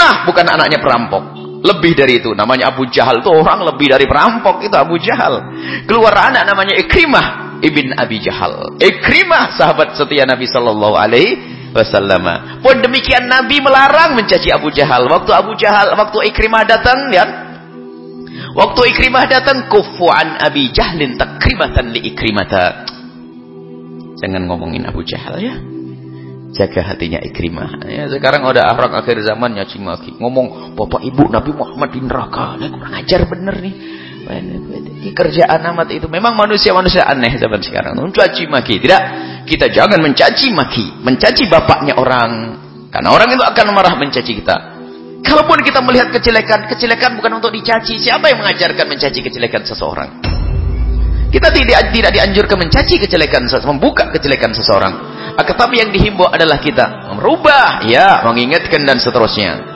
Ikrimah bukan anaknya perampok. Lebih dari itu. Namanya Abu Jahal itu orang lebih dari perampok. Itu Abu Jahal. Keluar anak namanya Ikrimah. Ibn Abi Jahal. Ikrimah sahabat setia Nabi Sallallahu Alaihi Wasallam. Pun demikian Nabi melarang mencaci Abu Jahal. Waktu Abu Jahal, waktu Ikrimah datang, ya. Waktu Ikrimah datang, kufu'an Abi Jahlin takrimatan li Ikrimata. Jangan ngomongin Abu Jahal ya jaga hatinya Ikrimah. Ya, sekarang ada orang akhir zaman nyaci maki. Ngomong, Bapak Ibu Nabi Muhammad di neraka. Ini kurang ajar bener nih. Ini kerjaan amat itu. Memang manusia-manusia aneh zaman sekarang. Mencaci maki. Tidak. Kita jangan mencaci maki. Mencaci bapaknya orang. Karena orang itu akan marah mencaci kita. Kalaupun kita melihat kejelekan, kejelekan bukan untuk dicaci. Siapa yang mengajarkan mencaci kejelekan seseorang? Kita tidak tidak dianjurkan mencaci kejelekan, membuka kejelekan seseorang. Tetapi yang dihimbau adalah kita merubah, ya, mengingatkan dan seterusnya.